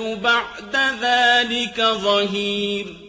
بَعْدَ ذَٰلِكَ ظَهِيرٌ.